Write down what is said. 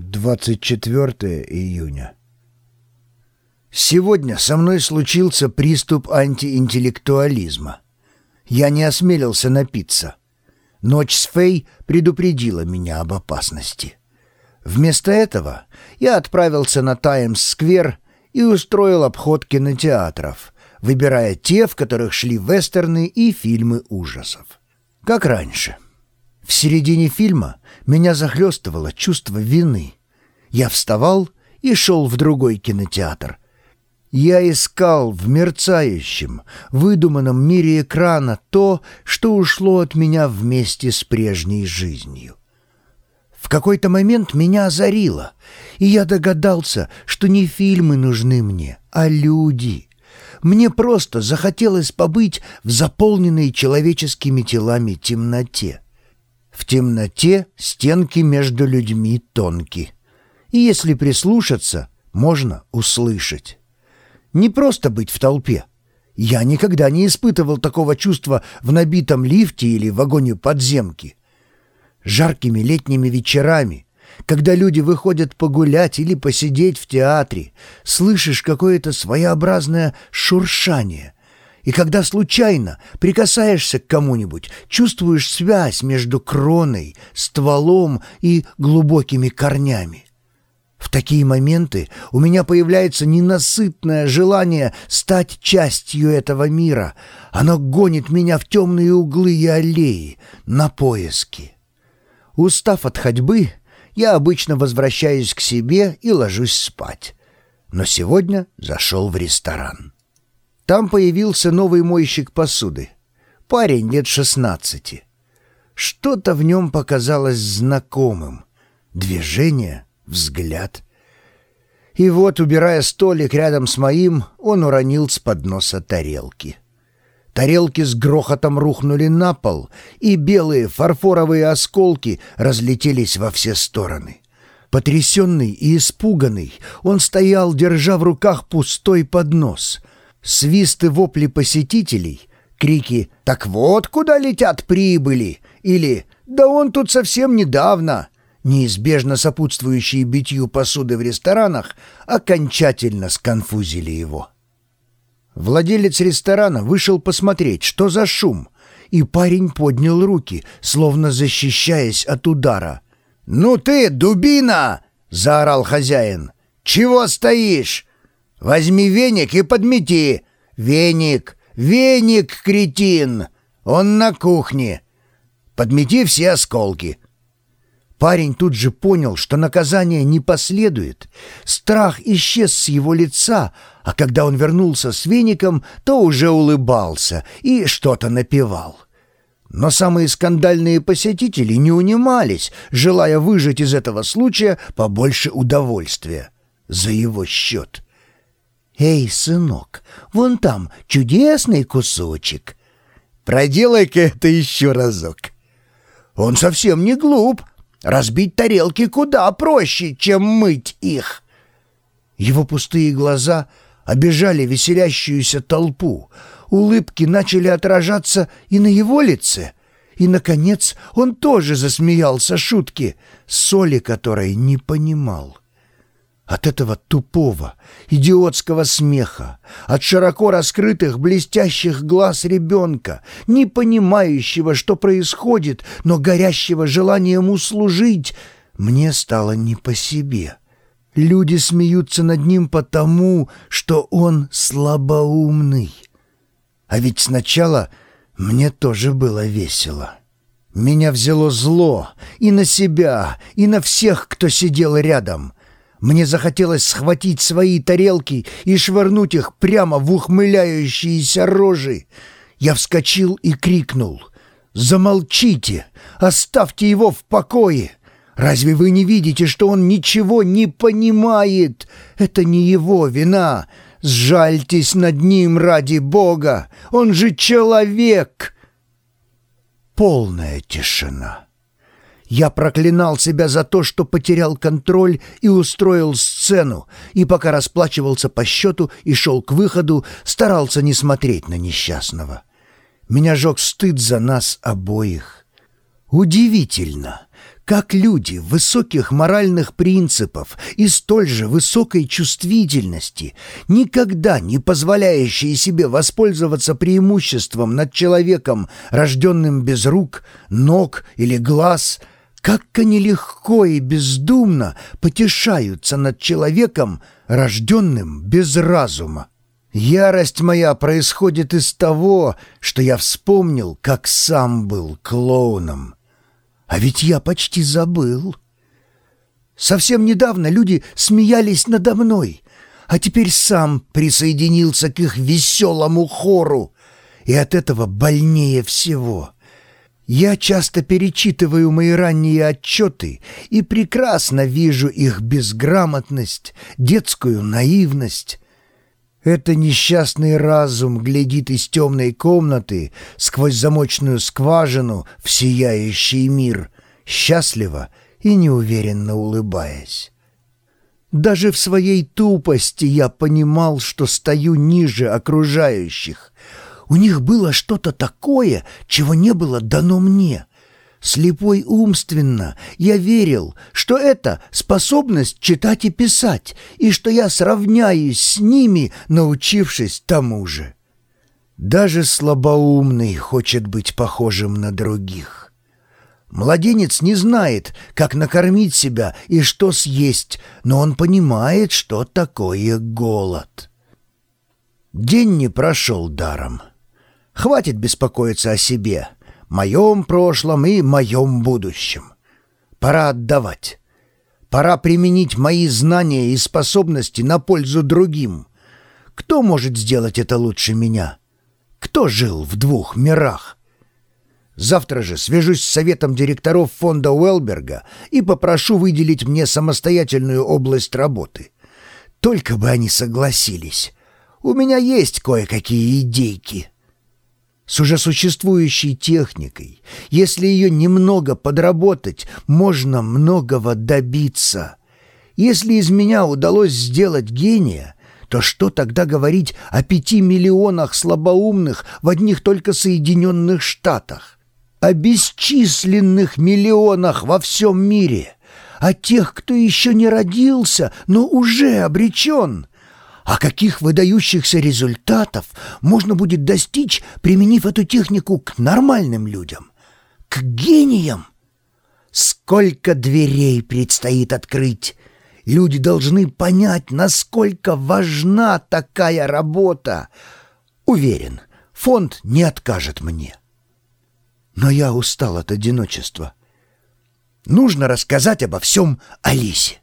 24 июня. Сегодня со мной случился приступ антиинтеллектуализма. Я не осмелился напиться. Ночь с Фей предупредила меня об опасности. Вместо этого я отправился на Таймс-сквер и устроил обход кинотеатров, выбирая те, в которых шли вестерны и фильмы ужасов. Как раньше — в середине фильма меня захлестывало чувство вины. Я вставал и шел в другой кинотеатр. Я искал в мерцающем, выдуманном мире экрана то, что ушло от меня вместе с прежней жизнью. В какой-то момент меня озарило, и я догадался, что не фильмы нужны мне, а люди. Мне просто захотелось побыть в заполненной человеческими телами темноте. В темноте стенки между людьми тонки. И если прислушаться, можно услышать. Не просто быть в толпе. Я никогда не испытывал такого чувства в набитом лифте или вагоне подземки. Жаркими летними вечерами, когда люди выходят погулять или посидеть в театре, слышишь какое-то своеобразное шуршание — и когда случайно прикасаешься к кому-нибудь, чувствуешь связь между кроной, стволом и глубокими корнями. В такие моменты у меня появляется ненасытное желание стать частью этого мира. Оно гонит меня в темные углы и аллеи, на поиски. Устав от ходьбы, я обычно возвращаюсь к себе и ложусь спать. Но сегодня зашел в ресторан. Там появился новый мойщик посуды. Парень лет шестнадцати. Что-то в нем показалось знакомым. Движение, взгляд. И вот, убирая столик рядом с моим, он уронил с подноса тарелки. Тарелки с грохотом рухнули на пол, и белые фарфоровые осколки разлетелись во все стороны. Потрясенный и испуганный, он стоял, держа в руках пустой поднос — Свисты вопли посетителей, крики «Так вот куда летят прибыли!» или «Да он тут совсем недавно!» Неизбежно сопутствующие битью посуды в ресторанах, окончательно сконфузили его. Владелец ресторана вышел посмотреть, что за шум, и парень поднял руки, словно защищаясь от удара. «Ну ты, дубина!» — заорал хозяин. «Чего стоишь? Возьми веник и подмети. Веник, веник, кретин. Он на кухне. Подмети все осколки. Парень тут же понял, что наказание не последует. Страх исчез с его лица, а когда он вернулся с веником, то уже улыбался и что-то напевал. Но самые скандальные посетители не унимались, желая выжать из этого случая побольше удовольствия за его счет. «Эй, сынок, вон там чудесный кусочек. Проделай-ка это еще разок». «Он совсем не глуп. Разбить тарелки куда проще, чем мыть их». Его пустые глаза обижали веселящуюся толпу. Улыбки начали отражаться и на его лице. И, наконец, он тоже засмеялся шутки, соли которой не понимал. От этого тупого, идиотского смеха, от широко раскрытых блестящих глаз ребенка, не понимающего, что происходит, но горящего желанием услужить, мне стало не по себе. Люди смеются над ним потому, что он слабоумный. А ведь сначала мне тоже было весело. Меня взяло зло и на себя, и на всех, кто сидел рядом — мне захотелось схватить свои тарелки и швырнуть их прямо в ухмыляющиеся рожи. Я вскочил и крикнул. «Замолчите! Оставьте его в покое! Разве вы не видите, что он ничего не понимает? Это не его вина! Сжальтесь над ним ради Бога! Он же человек!» Полная тишина. Я проклинал себя за то, что потерял контроль и устроил сцену, и пока расплачивался по счету и шел к выходу, старался не смотреть на несчастного. Меня жег стыд за нас обоих. Удивительно, как люди высоких моральных принципов и столь же высокой чувствительности, никогда не позволяющие себе воспользоваться преимуществом над человеком, рожденным без рук, ног или глаз, как они легко и бездумно потешаются над человеком, рожденным без разума. Ярость моя происходит из того, что я вспомнил, как сам был клоуном. А ведь я почти забыл. Совсем недавно люди смеялись надо мной, а теперь сам присоединился к их веселому хору, и от этого больнее всего. Я часто перечитываю мои ранние отчеты и прекрасно вижу их безграмотность, детскую наивность, это несчастный разум глядит из темной комнаты сквозь замочную скважину в сияющий мир, счастливо и неуверенно улыбаясь. Даже в своей тупости я понимал, что стою ниже окружающих. У них было что-то такое, чего не было дано мне — Слепой умственно я верил, что это способность читать и писать, и что я сравняюсь с ними, научившись тому же. Даже слабоумный хочет быть похожим на других. Младенец не знает, как накормить себя и что съесть, но он понимает, что такое голод. День не прошел даром. Хватит беспокоиться о себе — моем прошлом и моем будущем. Пора отдавать. Пора применить мои знания и способности на пользу другим. Кто может сделать это лучше меня? Кто жил в двух мирах? Завтра же свяжусь с советом директоров фонда Уэлберга и попрошу выделить мне самостоятельную область работы. Только бы они согласились. У меня есть кое-какие идейки» с уже существующей техникой. Если ее немного подработать, можно многого добиться. Если из меня удалось сделать гения, то что тогда говорить о пяти миллионах слабоумных в одних только Соединенных Штатах? О бесчисленных миллионах во всем мире? О тех, кто еще не родился, но уже обречен? А каких выдающихся результатов можно будет достичь, применив эту технику к нормальным людям, к гениям? Сколько дверей предстоит открыть! Люди должны понять, насколько важна такая работа. Уверен, фонд не откажет мне. Но я устал от одиночества. Нужно рассказать обо всем Алисе.